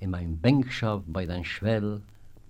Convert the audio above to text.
in mein Bänkschaft bei dein Schwell,